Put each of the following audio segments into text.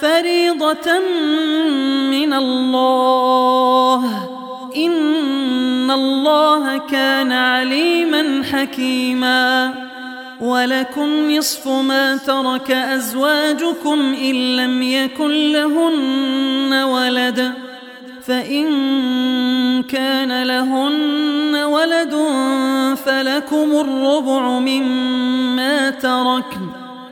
فريضة من الله ان الله كان عليما حكيما. ولكم نصف ما ترك ازواجكم ان لم يكن لهن ولد فإن كان لهن ولد فلكم الربع مما تركن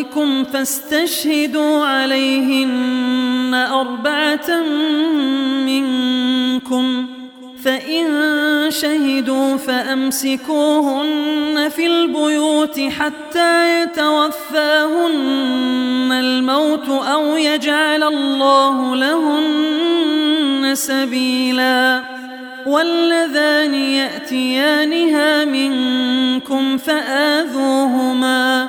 ربكم فاستشهدوا عليهن أربعة منكم فإن شهدوا فأمسكوهن في البيوت حتى يتوفاهن الموت أو يجعل الله لهن سبيلا. واللذان يأتيانها منكم فآذوهما.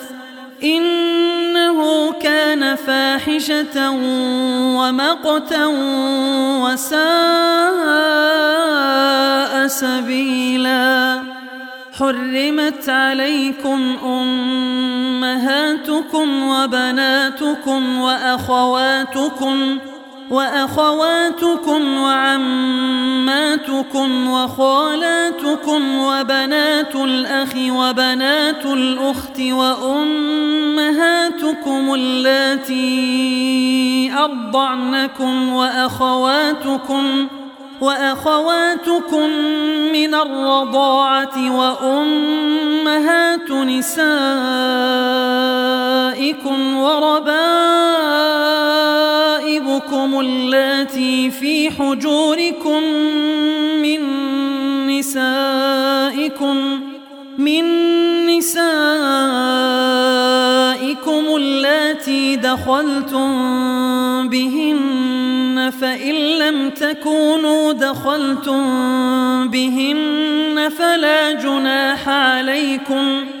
إنه كان فاحشة ومقتا وساء سبيلا. حرمت عليكم أمهاتكم وبناتكم وأخواتكم وأخواتكم وعماتكم وخالاتكم وبنات الأخ وبنات الأخت وأمهاتكم اللاتي أرضعنكم وأخواتكم وأخواتكم من الرضاعة وأمهات نسائكم وربائكم رقائبكم اللاتي في حجوركم من نسائكم من نسائكم اللاتي دخلتم بهن فإن لم تكونوا دخلتم بهن فلا جناح عليكم ۖ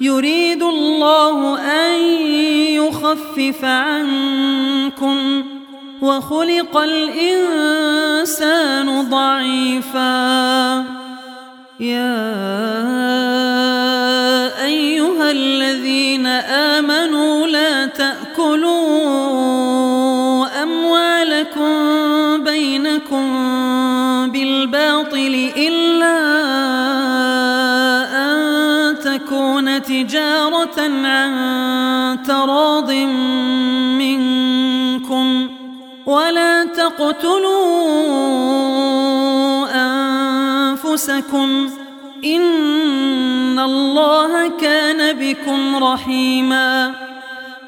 يريد الله أن يخفف عنكم وخلق الإنسان ضعيفا. يا أيها الذين آمنوا لا تأمنوا عن تراض منكم ولا تقتلوا أنفسكم إن الله كان بكم رحيماً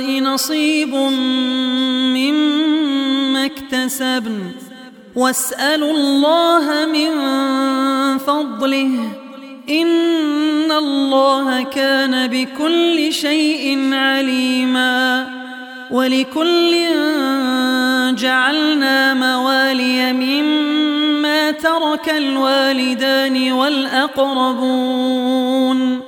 نصيب مما اكتسبن. واسألوا الله من فضله. إن الله كان بكل شيء عليما. ولكل جعلنا موالي مما ترك الوالدان والأقربون.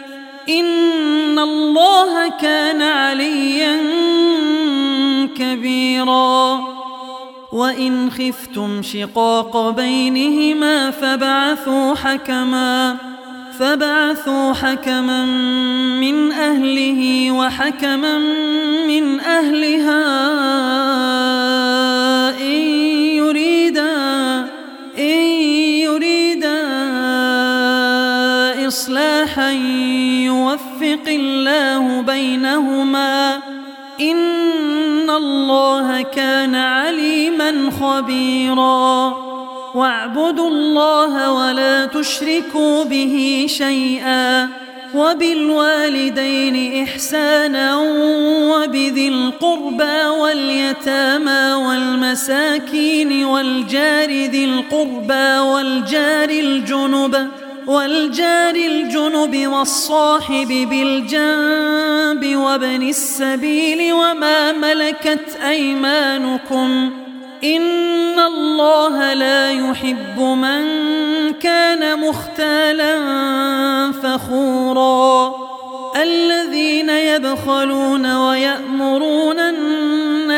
ان اللہ كان عليا كبيرا. وَإِنْ خِفْتُمْ شِقَاقَ بَيْنِهِمَا فَبَعَثُوا حَكَمًا فَبَعَثُوا حَكَمًا مِنْ أَهْلِهِ وَحَكَمًا مِنْ أَهْلِهَا إِنْ يُرِيدَا إصلاحا يوفق الله بينهما. إن الله كان عليما خبيرا. واعبدوا الله ولا تشركوا به شيئا. وبالوالدين إحسانا وبذي القربى واليتامى والمساكين والجار ذي القربى والجار الجنب. والجار الجنب والصاحب بالجنب وابن السبيل وما ملكت أيمانكم إن الله لا يحب من كان مختالا فخورا الذين يبخلون ويأمرون الناس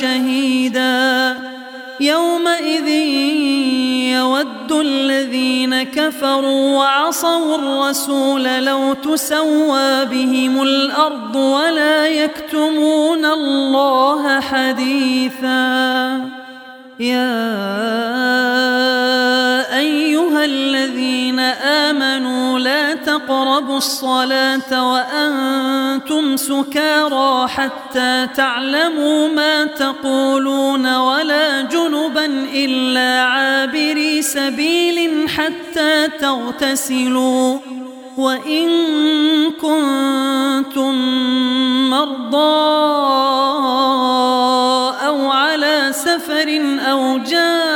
شهيدا يومئذ يود الذين كفروا وعصوا الرسول لو تسوى بهم الأرض ولا يكتمون الله حديثا يا أيها الذين آمنوا لا تقربوا الصلاة وأنتم سكارى حتى تعلموا ما تقولون ولا جنبا إلا عابري سبيل حتى تغتسلوا. وإن كنتم مرضى أو على سفر أو جار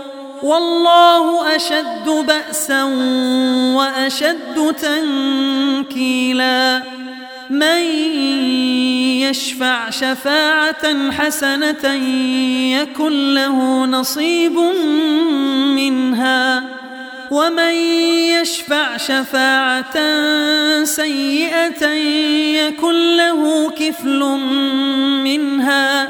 والله أشد بأسا وأشد تنكيلا. من يشفع شفاعة حسنة يكن له نصيب منها. ومن يشفع شفاعة سيئة يكن له كفل منها.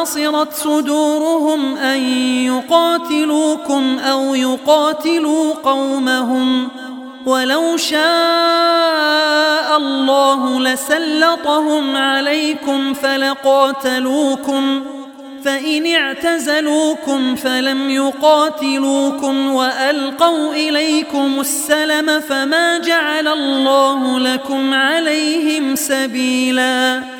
حصرت صدورهم أن يقاتلوكم أو يقاتلوا قومهم ولو شاء الله لسلطهم عليكم فلقاتلوكم فإن اعتزلوكم فلم يقاتلوكم وألقوا إليكم السلم فما جعل الله لكم عليهم سبيلاً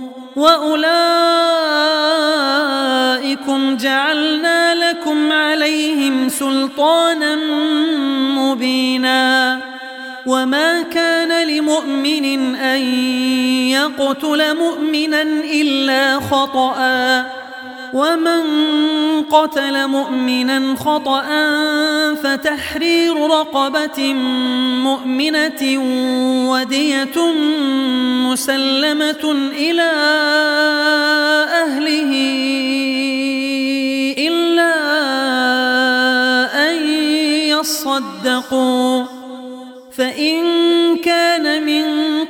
وَأُولَئِكُمْ جَعَلْنَا لَكُمْ عَلَيْهِمْ سُلْطَانًا مُبِينًا وَمَا كَانَ لِمُؤْمِنٍ أَن يَقْتُلَ مُؤْمِنًا إِلَّا خَطَأً ومن قتل مؤمنا خطأ فتحرير رقبة مؤمنة ودية مسلمة إلى أهله إلا أن يصدقوا فإن كان من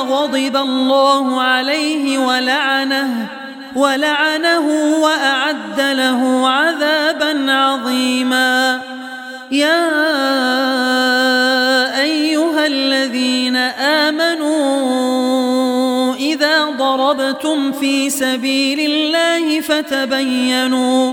وغضب الله عليه ولعنه ولعنه وأعد له عذابا عظيما. يا أيها الذين آمنوا إذا ضربتم في سبيل الله فتبينوا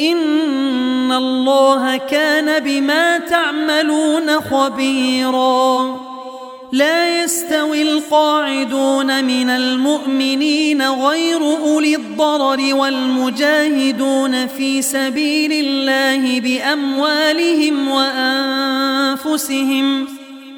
ان الله كان بما تعملون خبيرا لا يستوي القاعدون من المؤمنين غير اولي الضرر والمجاهدون في سبيل الله باموالهم وانفسهم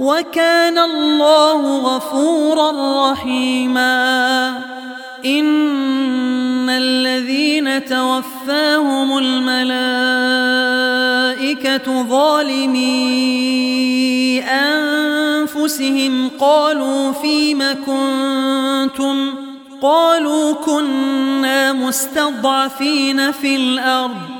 وكان الله غفورا رحيما. ان الذين توفاهم الملائكه ظالمي انفسهم قالوا فيما كنتم؟ قالوا كنا مستضعفين في الأرض.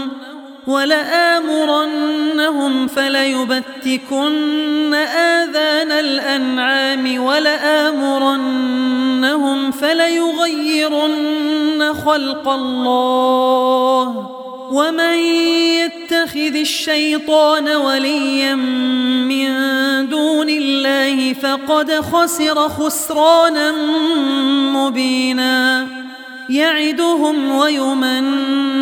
وَلَآمُرَنَّهُمْ فَلَيُبَتِّكُنَّ آذَانَ الْأَنْعَامِ وَلَآمُرَنَّهُمْ فَلَيُغَيِّرُنَّ خَلْقَ اللَّهِ وَمَنْ يَتَّخِذِ الشَّيْطَانَ وَلِيًّا مِّن دُونِ اللَّهِ فَقَدْ خَسِرَ خُسْرَانًا مُّبِينًا يَعِدُهُمْ وَيُمَنِّيهِمْ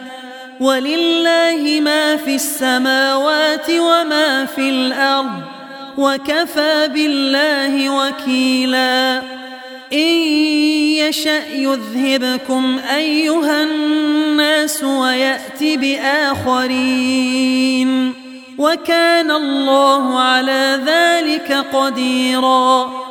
ولله ما في السماوات وما في الأرض وكفى بالله وكيلا إن يشأ يذهبكم أيها الناس ويأت بآخرين وكان الله على ذلك قديراً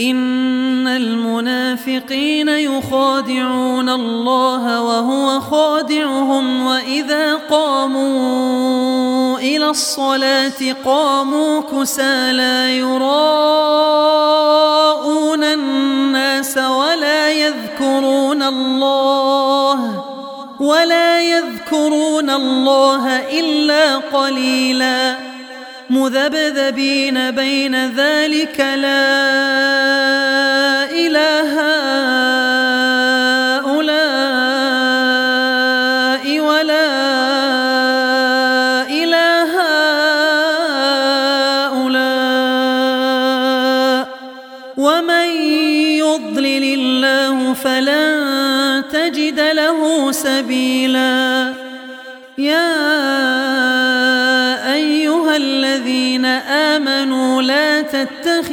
إن المنافقين يخادعون الله وهو خادعهم وإذا قاموا إلى الصلاة قاموا كسى لا يراءون الناس ولا يذكرون الله ولا يذكرون الله إلا قليلا مذبذبين بين ذلك لا إله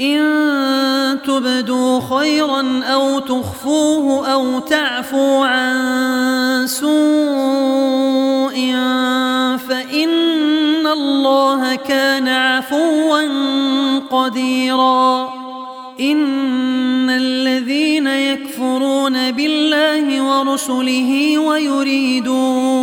إن تبدوا خيرا أو تخفوه أو تعفوا عن سوء فإن الله كان عفوا قديرا. إن الذين يكفرون بالله ورسله ويريدون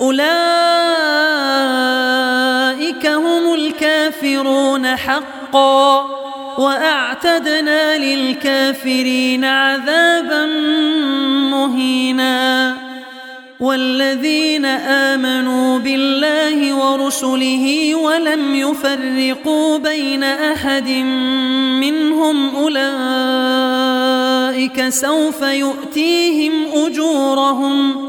أولئك هم الكافرون حقا وأعتدنا للكافرين عذابا مهينا والذين آمنوا بالله ورسله ولم يفرقوا بين أحد منهم أولئك سوف يؤتيهم أجورهم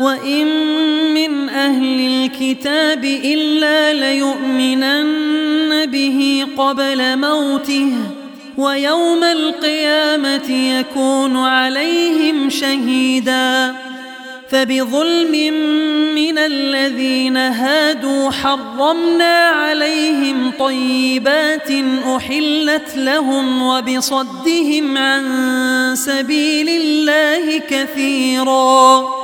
وَإِن مِّنْ أَهْلِ الْكِتَابِ إِلَّا لَيُؤْمِنَنَّ بِهِ قَبْلَ مَوْتِهِ وَيَوْمَ الْقِيَامَةِ يَكُونُ عَلَيْهِمْ شَهِيدًا فبظلم من الذين هادوا حرمنا عليهم طيبات أحلت لهم وبصدهم عن سبيل الله كثيراً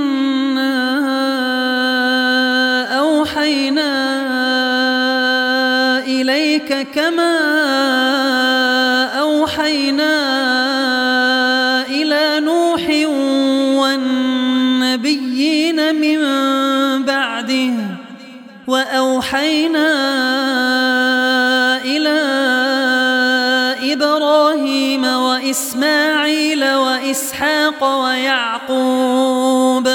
وأوحينا إلى إبراهيم وإسماعيل وإسحاق ويعقوب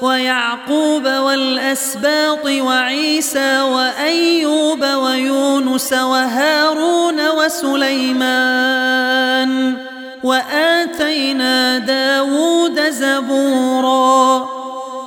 ويعقوب والأسباط وعيسى وأيوب ويونس وهارون وسليمان وآتينا داود زبوراً.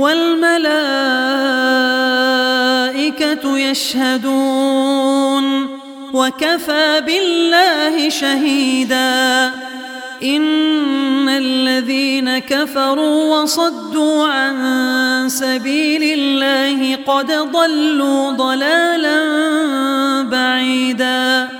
والملائكة يشهدون وكفى بالله شهيدا إن الذين كفروا وصدوا عن سبيل الله قد ضلوا ضلالا بعيدا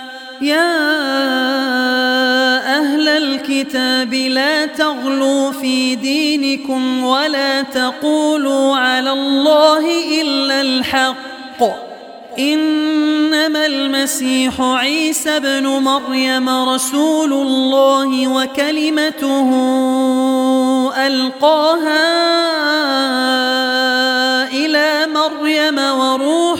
يا أهل الكتاب لا تغلوا في دينكم ولا تقولوا على الله إلا الحق. إنما المسيح عيسى بن مريم رسول الله وكلمته ألقاها إلى مريم وروح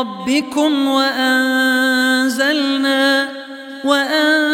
ربكم وأنزلنا وأنزلنا